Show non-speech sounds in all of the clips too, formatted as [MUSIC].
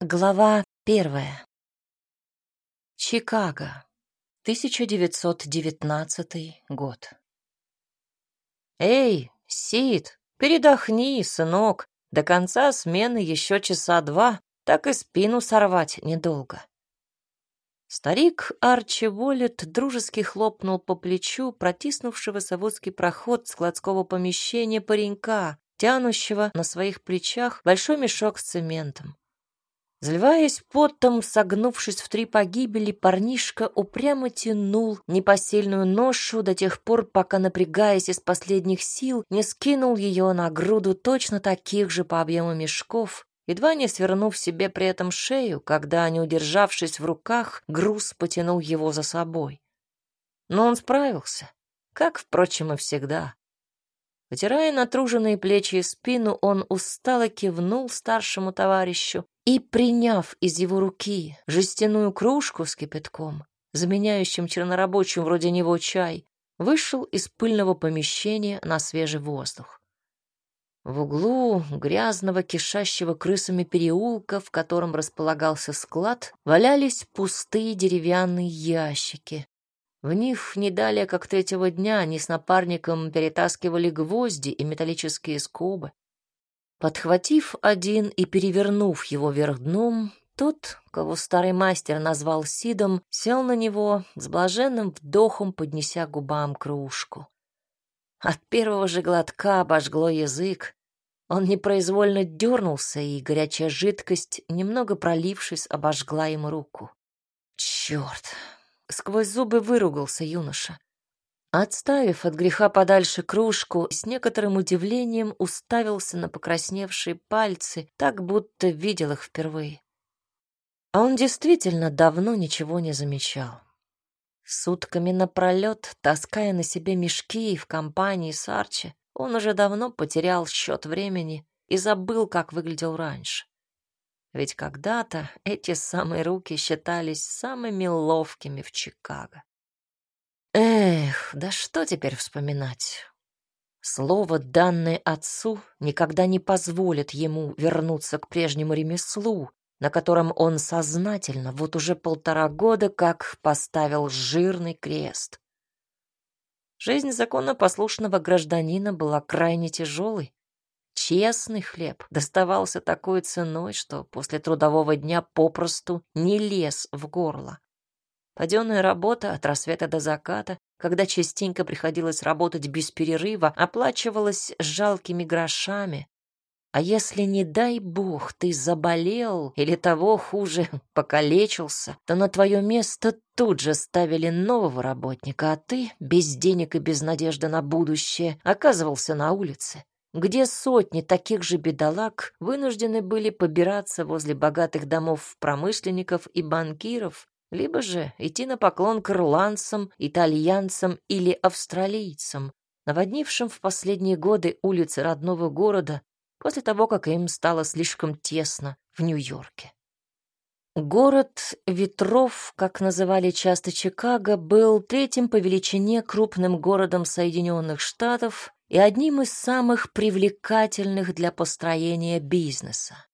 Глава первая. Чикаго. 1919 год. «Эй, Сид, передохни, сынок. До конца смены еще часа два, так и спину сорвать недолго». Старик Арчи Воллет дружески хлопнул по плечу протиснувшегося в узкий проход складского помещения паренька, тянущего на своих плечах большой мешок с цементом. Заливаясь потом, согнувшись в три погибели, парнишка упрямо тянул непосильную ношу до тех пор, пока, напрягаясь из последних сил, не скинул ее на груду точно таких же по объему мешков, едва не свернув себе при этом шею, когда, не удержавшись в руках, груз потянул его за собой. Но он справился, как, впрочем, и всегда. Вытирая натруженные плечи и спину, он устало кивнул старшему товарищу и, приняв из его руки жестяную кружку с кипятком, заменяющим чернорабочим вроде него чай, вышел из пыльного помещения на свежий воздух. В углу грязного, кишащего крысами переулка, в котором располагался склад, валялись пустые деревянные ящики. В них не далее, как третьего дня, они с напарником перетаскивали гвозди и металлические скобы. Подхватив один и перевернув его вверх дном, тот, кого старый мастер назвал Сидом, сел на него с блаженным вдохом, поднеся губам кружку. От первого же глотка обожгло язык. Он непроизвольно дернулся, и горячая жидкость, немного пролившись, обожгла ему руку. Черт! Сквозь зубы выругался юноша. Отставив от греха подальше кружку, с некоторым удивлением уставился на покрасневшие пальцы, так будто видел их впервые. А он действительно давно ничего не замечал. Сутками напролет, таская на себе мешки в компании с Арчи, он уже давно потерял счет времени и забыл, как выглядел раньше. Ведь когда-то эти самые руки считались самыми ловкими в Чикаго. Эх, да что теперь вспоминать? Слово, данное отцу, никогда не позволит ему вернуться к прежнему ремеслу, на котором он сознательно вот уже полтора года как поставил жирный крест. Жизнь законопослушного гражданина была крайне тяжелой. Честный хлеб доставался такой ценой, что после трудового дня попросту не лез в горло. Паденная работа от рассвета до заката, когда частенько приходилось работать без перерыва, оплачивалась жалкими грошами. А если, не дай бог, ты заболел или того хуже, [LAUGHS] покалечился, то на твое место тут же ставили нового работника, а ты, без денег и без надежды на будущее, оказывался на улице где сотни таких же бедолаг вынуждены были побираться возле богатых домов промышленников и банкиров, либо же идти на поклон к ирландцам, итальянцам или австралийцам, наводнившим в последние годы улицы родного города после того, как им стало слишком тесно в Нью-Йорке. Город ветров, как называли часто Чикаго, был третьим по величине крупным городом Соединенных Штатов и одним из самых привлекательных для построения бизнеса.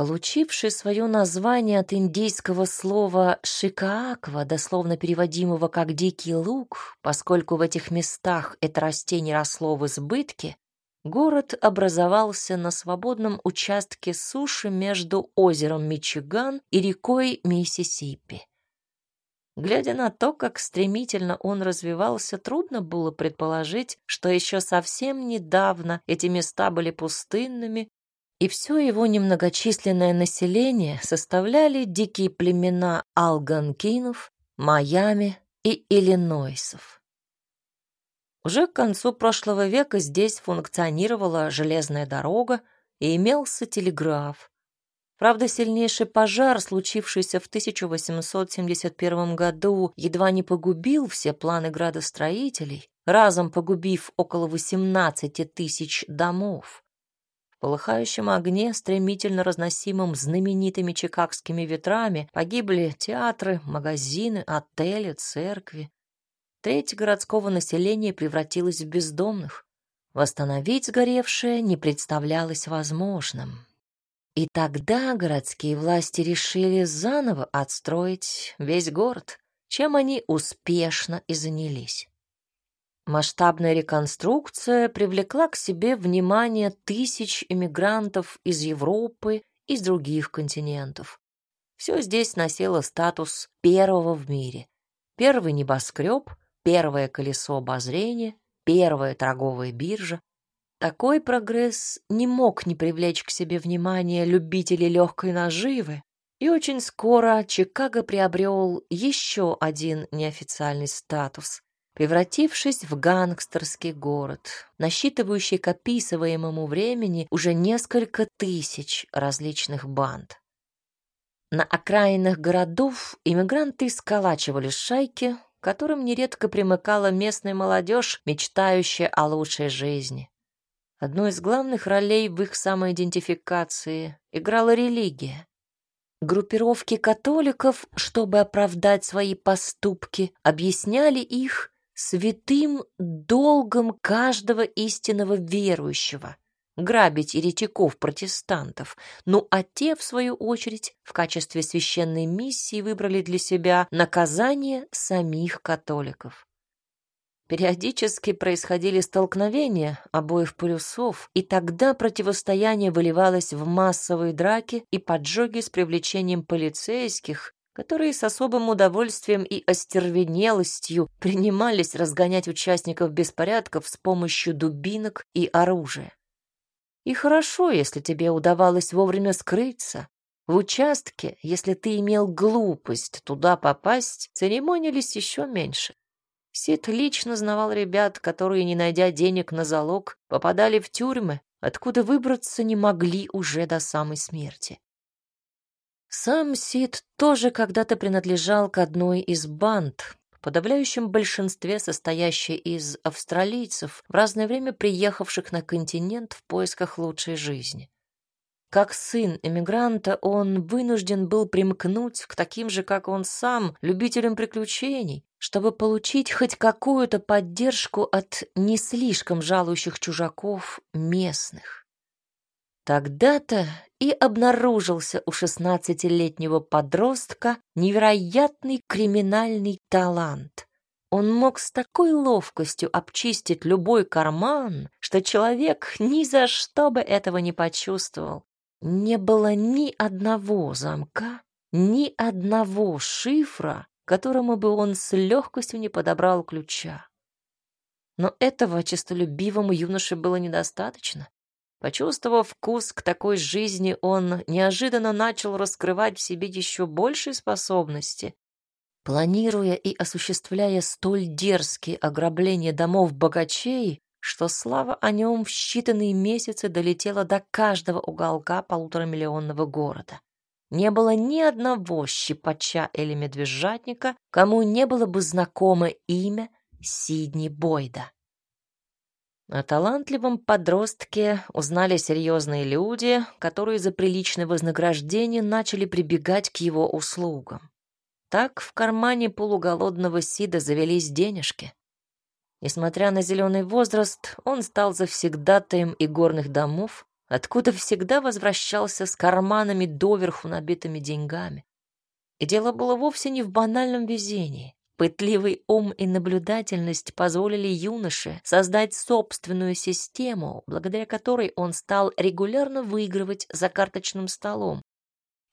Получивший свое название от индийского слова «шикааква», дословно переводимого как «дикий лук», поскольку в этих местах это растение росло в избытке, город образовался на свободном участке суши между озером Мичиган и рекой Миссисипи. Глядя на то, как стремительно он развивался, трудно было предположить, что еще совсем недавно эти места были пустынными и все его немногочисленное население составляли дикие племена алганкинов, Майами и иллинойсов. Уже к концу прошлого века здесь функционировала железная дорога и имелся телеграф. Правда, сильнейший пожар, случившийся в 1871 году, едва не погубил все планы градостроителей, разом погубив около 18 тысяч домов полыхающем огне, стремительно разносимом знаменитыми чикагскими ветрами, погибли театры, магазины, отели, церкви. Треть городского населения превратилась в бездомных. Восстановить сгоревшее не представлялось возможным. И тогда городские власти решили заново отстроить весь город, чем они успешно и занялись. Масштабная реконструкция привлекла к себе внимание тысяч иммигрантов из Европы и из других континентов. Все здесь носило статус первого в мире. Первый небоскреб, первое колесо обозрения, первая торговая биржа. Такой прогресс не мог не привлечь к себе внимания любителей легкой наживы, и очень скоро Чикаго приобрел еще один неофициальный статус, превратившись в гангстерский город, насчитывающий к описываемому времени уже несколько тысяч различных банд. На окраинах городов иммигранты сколачивали шайки, которым нередко примыкала местная молодежь, мечтающая о лучшей жизни. Одной из главных ролей в их самоидентификации играла религия. Группировки католиков, чтобы оправдать свои поступки, объясняли их святым долгом каждого истинного верующего грабить еретиков-протестантов, ну а те, в свою очередь, в качестве священной миссии выбрали для себя наказание самих католиков. Периодически происходили столкновения обоих полюсов, и тогда противостояние выливалось в массовые драки и поджоги с привлечением полицейских, которые с особым удовольствием и остервенелостью принимались разгонять участников беспорядков с помощью дубинок и оружия. И хорошо, если тебе удавалось вовремя скрыться. В участке, если ты имел глупость туда попасть, церемонились еще меньше. Сид лично знавал ребят, которые, не найдя денег на залог, попадали в тюрьмы, откуда выбраться не могли уже до самой смерти. Сам Сид тоже когда-то принадлежал к одной из банд, в подавляющем большинстве состоящей из австралийцев, в разное время приехавших на континент в поисках лучшей жизни. Как сын эмигранта он вынужден был примкнуть к таким же, как он сам, любителям приключений, чтобы получить хоть какую-то поддержку от не слишком жалующих чужаков местных. Тогда-то и обнаружился у шестнадцатилетнего подростка невероятный криминальный талант. Он мог с такой ловкостью обчистить любой карман, что человек ни за что бы этого не почувствовал. Не было ни одного замка, ни одного шифра, которому бы он с легкостью не подобрал ключа. Но этого честолюбивому юноше было недостаточно. Почувствовав вкус к такой жизни, он неожиданно начал раскрывать в себе еще большие способности. Планируя и осуществляя столь дерзкие ограбления домов богачей, что слава о нем в считанные месяцы долетела до каждого уголка полуторамиллионного города. Не было ни одного щипача или медвежатника, кому не было бы знакомо имя Сидни Бойда. О талантливом подростке узнали серьезные люди, которые за приличное вознаграждение начали прибегать к его услугам. Так в кармане полуголодного Сида завелись денежки. Несмотря на зеленый возраст, он стал завсегдатаем игорных домов, откуда всегда возвращался с карманами доверху набитыми деньгами. И дело было вовсе не в банальном везении. Пытливый ум и наблюдательность позволили юноше создать собственную систему, благодаря которой он стал регулярно выигрывать за карточным столом.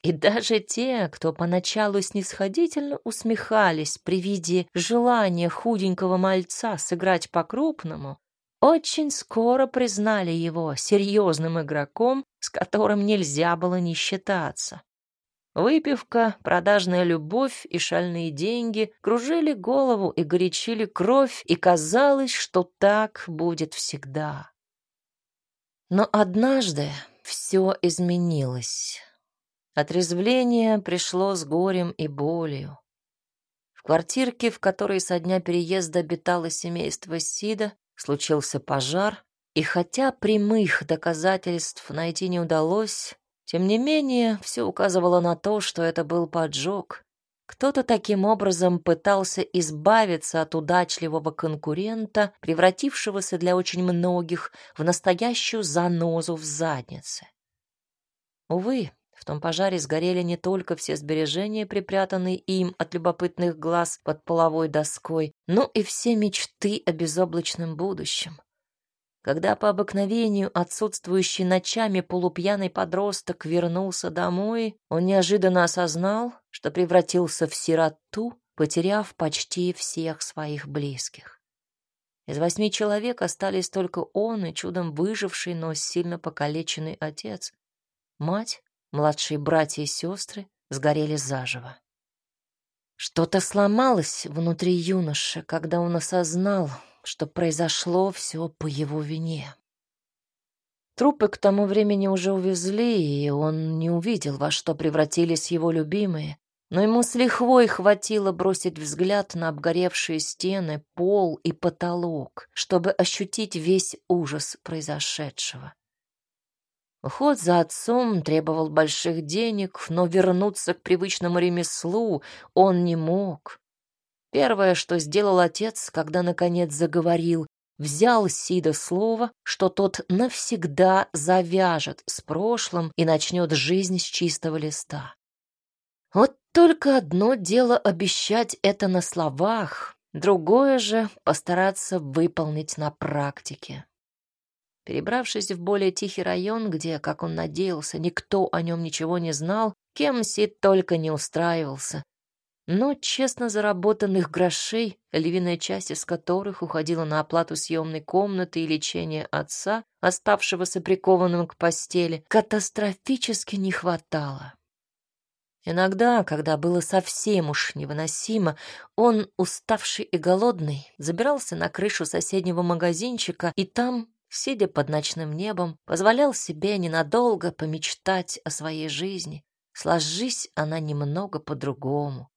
И даже те, кто поначалу снисходительно усмехались при виде желания худенького мальца сыграть по-крупному, очень скоро признали его серьезным игроком, с которым нельзя было не считаться. Выпивка, продажная любовь и шальные деньги кружили голову и горячили кровь, и казалось, что так будет всегда. Но однажды все изменилось. Отрезвление пришло с горем и болью. В квартирке, в которой со дня переезда обитало семейство Сида, случился пожар, и хотя прямых доказательств найти не удалось, тем не менее, все указывало на то, что это был поджог. Кто-то таким образом пытался избавиться от удачливого конкурента, превратившегося для очень многих в настоящую занозу в заднице. Увы, в том пожаре сгорели не только все сбережения, припрятанные им от любопытных глаз под половой доской, но и все мечты о безоблачном будущем. Когда по обыкновению отсутствующий ночами полупьяный подросток вернулся домой, он неожиданно осознал, что превратился в сироту, потеряв почти всех своих близких. Из восьми человек остались только он и чудом выживший, но сильно покалеченный отец. Мать, младшие братья и сестры сгорели заживо. Что-то сломалось внутри юноши, когда он осознал, что произошло все по его вине. Трупы к тому времени уже увезли, и он не увидел, во что превратились его любимые, но ему с лихвой хватило бросить взгляд на обгоревшие стены, пол и потолок, чтобы ощутить весь ужас произошедшего. Уход за отцом требовал больших денег, но вернуться к привычному ремеслу он не мог. Первое, что сделал отец, когда наконец заговорил, взял Сида слово, что тот навсегда завяжет с прошлым и начнет жизнь с чистого листа. Вот только одно дело обещать это на словах, другое же постараться выполнить на практике. Перебравшись в более тихий район, где, как он надеялся, никто о нем ничего не знал, кем Сид только не устраивался. Но честно заработанных грошей, львиная часть из которых уходила на оплату съемной комнаты и лечение отца, оставшегося прикованным к постели, катастрофически не хватало. Иногда, когда было совсем уж невыносимо, он, уставший и голодный, забирался на крышу соседнего магазинчика и там, сидя под ночным небом, позволял себе ненадолго помечтать о своей жизни. Сложись она немного по-другому.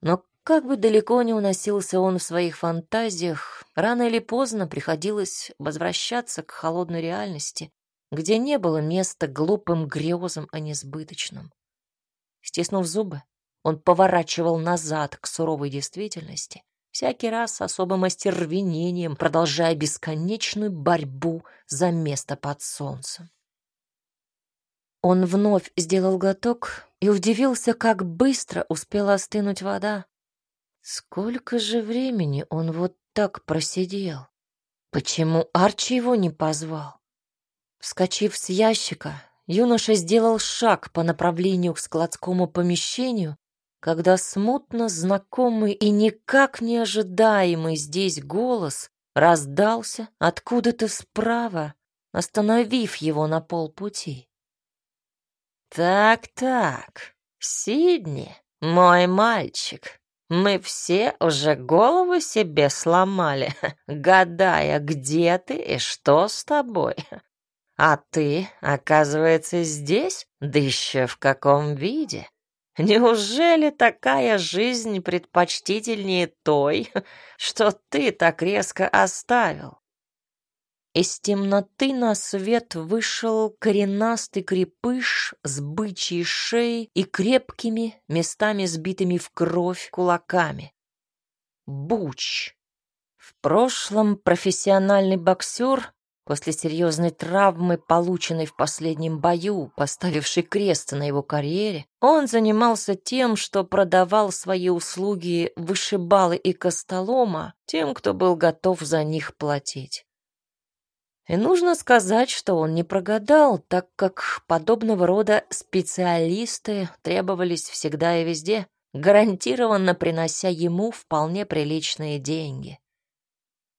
Но как бы далеко ни уносился он в своих фантазиях, рано или поздно приходилось возвращаться к холодной реальности, где не было места глупым грезам о несбыточном. Стиснув зубы, он поворачивал назад к суровой действительности, всякий раз с особым остервенением, продолжая бесконечную борьбу за место под солнцем. Он вновь сделал глоток и удивился, как быстро успела остынуть вода. Сколько же времени он вот так просидел? Почему Арчи его не позвал? Вскочив с ящика, юноша сделал шаг по направлению к складскому помещению, когда смутно знакомый и никак не ожидаемый здесь голос раздался откуда-то справа, остановив его на полпути. «Так-так, Сидни, мой мальчик, мы все уже голову себе сломали, [LAUGHS] гадая, где ты и что с тобой. А ты, оказывается, здесь, да еще в каком виде. Неужели такая жизнь предпочтительнее той, [LAUGHS] что ты так резко оставил? Из темноты на свет вышел коренастый крепыш с бычьей шеей и крепкими, местами сбитыми в кровь кулаками. Буч. В прошлом профессиональный боксер После серьезной травмы, полученной в последнем бою, поставившей крест на его карьере, он занимался тем, что продавал свои услуги вышибалы и костолома тем, кто был готов за них платить. И нужно сказать, что он не прогадал, так как подобного рода специалисты требовались всегда и везде, гарантированно принося ему вполне приличные деньги.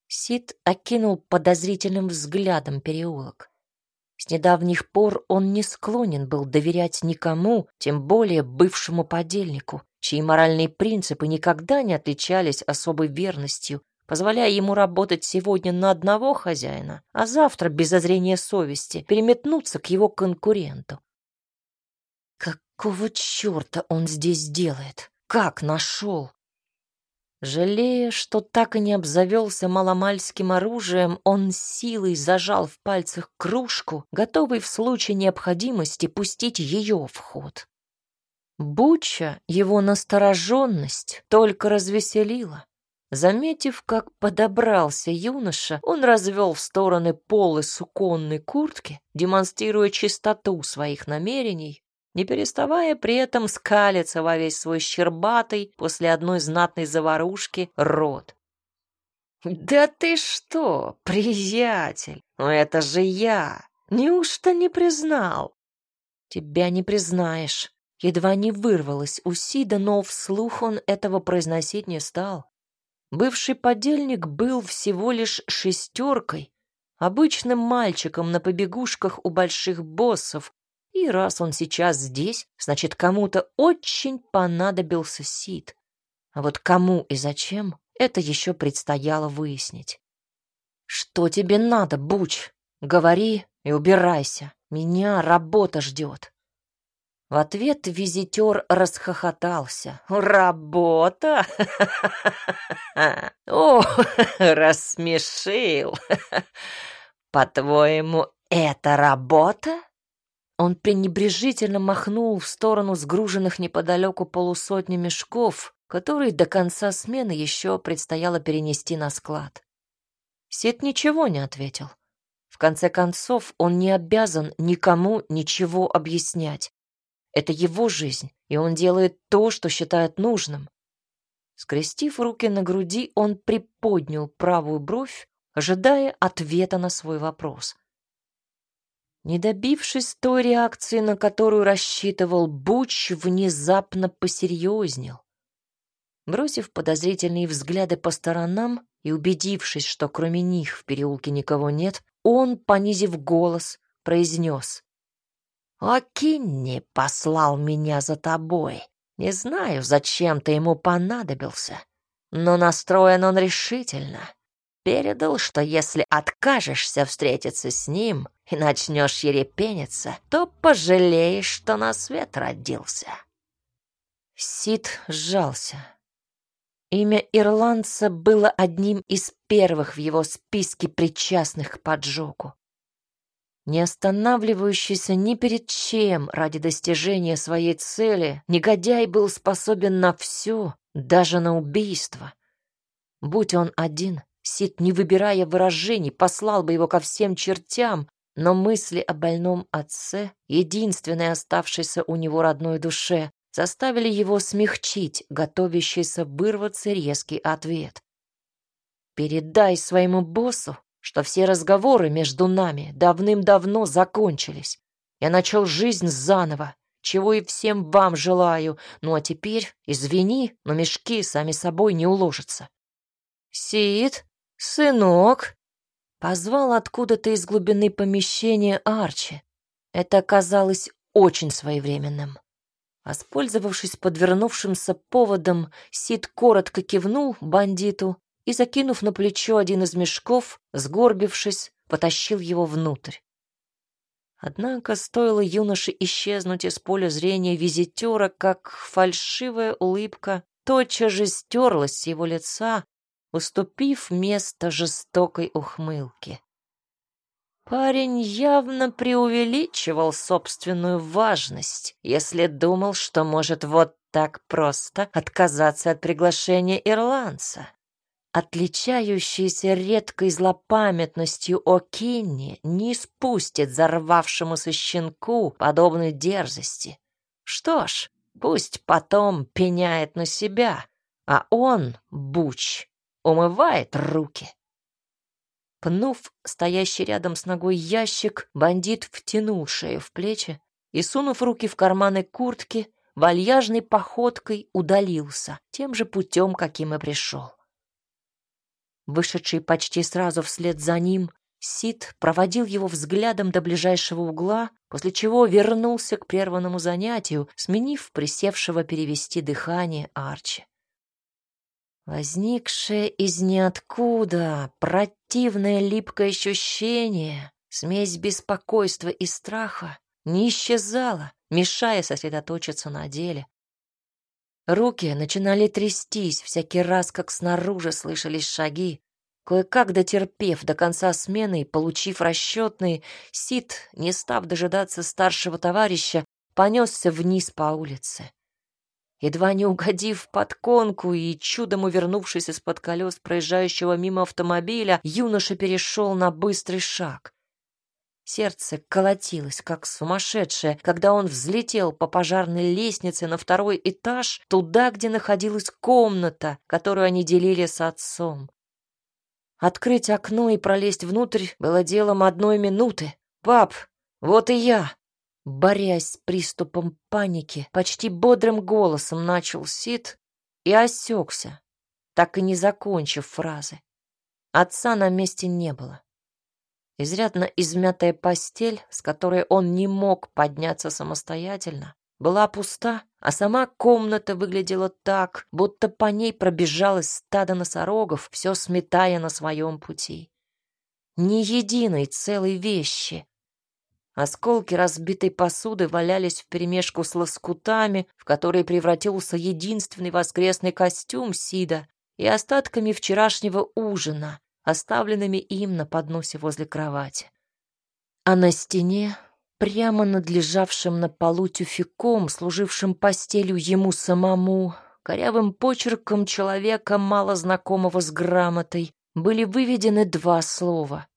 Сид окинул подозрительным взглядом переулок. С недавних пор он не склонен был доверять никому, тем более бывшему подельнику, чьи моральные принципы никогда не отличались особой верностью, позволяя ему работать сегодня на одного хозяина, а завтра, без озрения совести, переметнуться к его конкуренту. Какого черта он здесь делает? Как нашел? Жалея, что так и не обзавелся маломальским оружием, он силой зажал в пальцах кружку, готовый в случае необходимости пустить ее в ход. Буча его настороженность только развеселила. Заметив, как подобрался юноша, он развел в стороны полы суконной куртки, демонстрируя чистоту своих намерений, не переставая при этом скалиться во весь свой щербатый после одной знатной заварушки рот. «Да ты что, приятель, ну это же я! Неужто не признал?» «Тебя не признаешь». Едва не вырвалось у Сида, но вслух он этого произносить не стал. Бывший подельник был всего лишь шестеркой, обычным мальчиком на побегушках у больших боссов, и раз он сейчас здесь, значит, кому-то очень понадобился Сид. А вот кому и зачем, это еще предстояло выяснить. «Что тебе надо, Буч? Говори и убирайся. Меня работа ждет». В ответ визитер расхохотался. «Работа? [LAUGHS] О, рассмешил! По-твоему, это работа?» Он пренебрежительно махнул в сторону сгруженных неподалеку полусотни мешков, которые до конца смены еще предстояло перенести на склад. Сид ничего не ответил. В конце концов, он не обязан никому ничего объяснять. Это его жизнь, и он делает то, что считает нужным. Скрестив руки на груди, он приподнял правую бровь, ожидая ответа на свой вопрос. Не добившись той реакции, на которую рассчитывал, Буч внезапно посерьезнел. Бросив подозрительные взгляды по сторонам и убедившись, что кроме них в переулке никого нет, он, понизив голос, произнес. Окинни послал меня за тобой. Не знаю, зачем ты ему понадобился, но настроен он решительно. Передал, что если откажешься встретиться с ним и начнешь ерепениться, то пожалеешь, что на свет родился. Сид сжался. Имя ирландца было одним из первых в его списке причастных к поджогу не останавливающийся ни перед чем ради достижения своей цели, негодяй был способен на все, даже на убийство. Будь он один, Сид, не выбирая выражений, послал бы его ко всем чертям, но мысли о больном отце, единственной оставшейся у него родной душе, заставили его смягчить готовящийся вырваться резкий ответ. «Передай своему боссу, что все разговоры между нами давным-давно закончились. Я начал жизнь заново, чего и всем вам желаю. Ну а теперь, извини, но мешки сами собой не уложатся. Сид, сынок, позвал откуда-то из глубины помещения Арчи. Это оказалось очень своевременным. Воспользовавшись подвернувшимся поводом, Сид коротко кивнул бандиту и, закинув на плечо один из мешков, сгорбившись, потащил его внутрь. Однако стоило юноше исчезнуть из поля зрения визитера, как фальшивая улыбка тотчас же стерлась с его лица, уступив место жестокой ухмылки. Парень явно преувеличивал собственную важность, если думал, что может вот так просто отказаться от приглашения ирландца. Отличающийся редкой злопамятностью О'Кинни не спустит взорвавшемуся щенку подобной дерзости. Что ж, пусть потом пеняет на себя, а он, Буч, умывает руки. Пнув стоящий рядом с ногой ящик, бандит втянул шею в плечи и, сунув руки в карманы куртки, вальяжной походкой удалился тем же путем, каким и пришел. Вышедший почти сразу вслед за ним, Сид проводил его взглядом до ближайшего угла, после чего вернулся к прерванному занятию, сменив присевшего перевести дыхание Арчи. Возникшее из ниоткуда противное липкое ощущение, смесь беспокойства и страха, не исчезала, мешая сосредоточиться на деле. Руки начинали трястись всякий раз, как снаружи слышались шаги. Кое-как дотерпев до конца смены и получив расчетный, Сид, не став дожидаться старшего товарища, понесся вниз по улице. Едва не угодив под конку и чудом увернувшись из-под колес проезжающего мимо автомобиля, юноша перешел на быстрый шаг. Сердце колотилось, как сумасшедшее, когда он взлетел по пожарной лестнице на второй этаж, туда, где находилась комната, которую они делили с отцом. Открыть окно и пролезть внутрь было делом одной минуты. «Пап, вот и я!» Борясь с приступом паники, почти бодрым голосом начал Сид и осекся, так и не закончив фразы. Отца на месте не было. Изрядно измятая постель, с которой он не мог подняться самостоятельно, была пуста, а сама комната выглядела так, будто по ней пробежалось стадо носорогов, все сметая на своем пути. Ни единой целой вещи. Осколки разбитой посуды валялись вперемешку с лоскутами, в которые превратился единственный воскресный костюм Сида, и остатками вчерашнего ужина, оставленными им на подносе возле кровати. А на стене, прямо над лежавшим на полу тюфяком, служившим постелью ему самому, корявым почерком человека, мало знакомого с грамотой, были выведены два слова.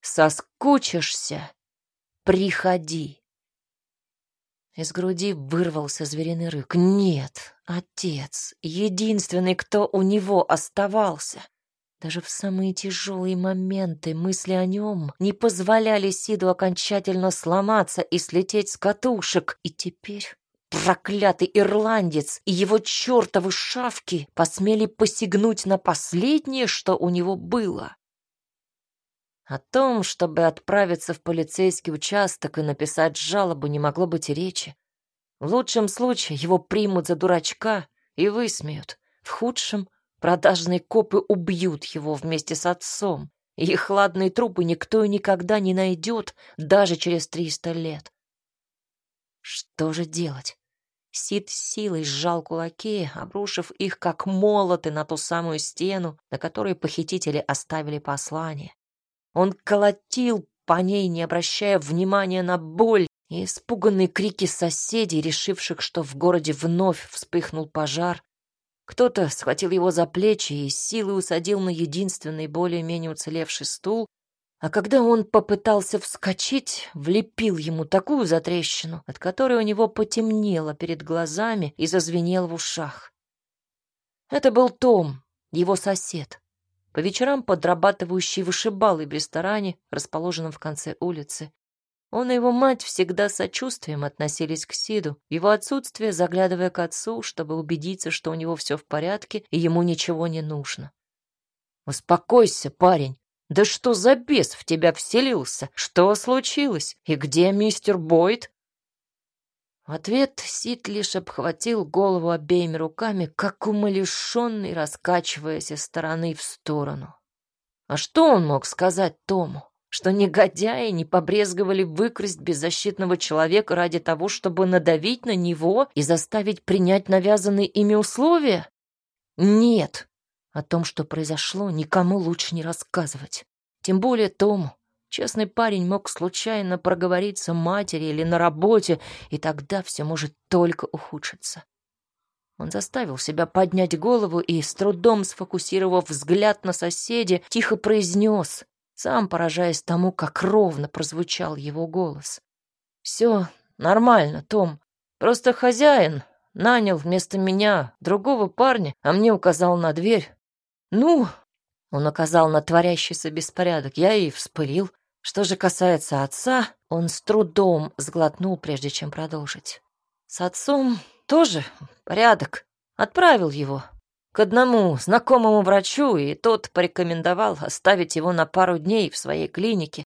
«Соскучишься? Приходи!» Из груди вырвался звериный рык. «Нет, отец, единственный, кто у него оставался!» Даже в самые тяжелые моменты мысли о нем не позволяли Сиду окончательно сломаться и слететь с катушек. И теперь проклятый ирландец и его чертовы шавки посмели посягнуть на последнее, что у него было. О том, чтобы отправиться в полицейский участок и написать жалобу, не могло быть и речи. В лучшем случае его примут за дурачка и высмеют. В худшем Продажные копы убьют его вместе с отцом. И их хладные трупы никто и никогда не найдет, даже через триста лет. Что же делать? Сид силой сжал кулаки, обрушив их как молоты на ту самую стену, на которой похитители оставили послание. Он колотил по ней, не обращая внимания на боль и испуганные крики соседей, решивших, что в городе вновь вспыхнул пожар, кто-то схватил его за плечи и силой усадил на единственный более-менее уцелевший стул, а когда он попытался вскочить, влепил ему такую затрещину, от которой у него потемнело перед глазами и зазвенел в ушах. Это был Том, его сосед, по вечерам подрабатывающий вышибалой в ресторане, расположенном в конце улицы, он и его мать всегда сочувствием относились к Сиду, его отсутствие заглядывая к отцу, чтобы убедиться, что у него все в порядке и ему ничего не нужно. «Успокойся, парень. Да что за бес в тебя вселился? Что случилось? И где мистер Бойд?» В ответ Сид лишь обхватил голову обеими руками, как умалишенный, раскачиваясь из стороны в сторону. А что он мог сказать Тому? Что негодяи не побрезговали выкрасть беззащитного человека ради того, чтобы надавить на него и заставить принять навязанные ими условия? Нет. О том, что произошло, никому лучше не рассказывать. Тем более Тому. Честный парень мог случайно проговориться матери или на работе, и тогда все может только ухудшиться. Он заставил себя поднять голову и, с трудом сфокусировав взгляд на соседе, тихо произнес сам поражаясь тому, как ровно прозвучал его голос. «Все нормально, Том. Просто хозяин нанял вместо меня другого парня, а мне указал на дверь. Ну, он указал на творящийся беспорядок. Я и вспылил. Что же касается отца, он с трудом сглотнул, прежде чем продолжить. С отцом тоже порядок. Отправил его к одному знакомому врачу, и тот порекомендовал оставить его на пару дней в своей клинике.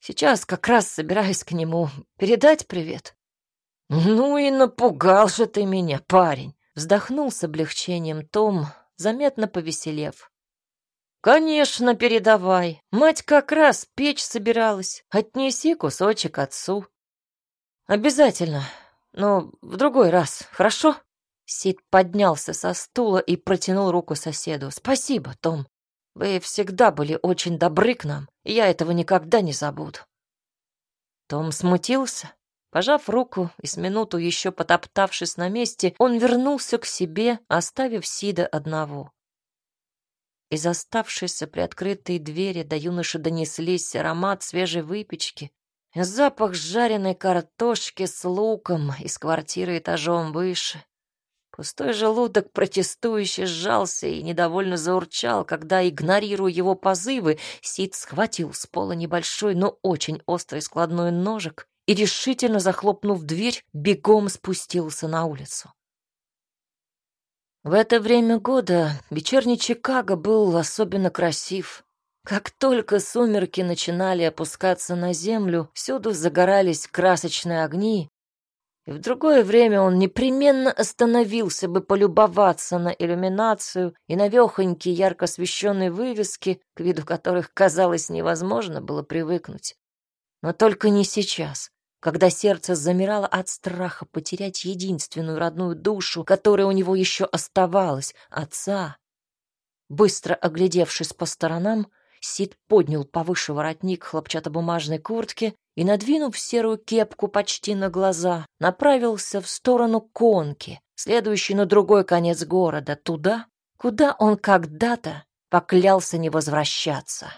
Сейчас как раз собираюсь к нему передать привет. Ну и напугал же ты меня, парень, вздохнул с облегчением Том, заметно повеселев. Конечно, передавай. Мать как раз печь собиралась. Отнеси кусочек отцу. Обязательно, но в другой раз, хорошо? Сид поднялся со стула и протянул руку соседу. «Спасибо, Том. Вы всегда были очень добры к нам, и я этого никогда не забуду». Том смутился. Пожав руку и с минуту еще потоптавшись на месте, он вернулся к себе, оставив Сида одного. Из оставшейся приоткрытой двери до юноши донеслись аромат свежей выпечки, запах жареной картошки с луком из квартиры этажом выше. Пустой желудок протестующе сжался и недовольно заурчал, когда, игнорируя его позывы, Сид схватил с пола небольшой, но очень острый складной ножик и, решительно захлопнув дверь, бегом спустился на улицу. В это время года вечерний Чикаго был особенно красив. Как только сумерки начинали опускаться на землю, всюду загорались красочные огни, и в другое время он непременно остановился бы полюбоваться на иллюминацию и на вехонькие ярко освещенные вывески, к виду которых, казалось, невозможно было привыкнуть. Но только не сейчас, когда сердце замирало от страха потерять единственную родную душу, которая у него еще оставалась, отца. Быстро оглядевшись по сторонам, Сид поднял повыше воротник хлопчатобумажной куртки и, надвинув серую кепку почти на глаза, направился в сторону конки, следующей на другой конец города, туда, куда он когда-то поклялся не возвращаться.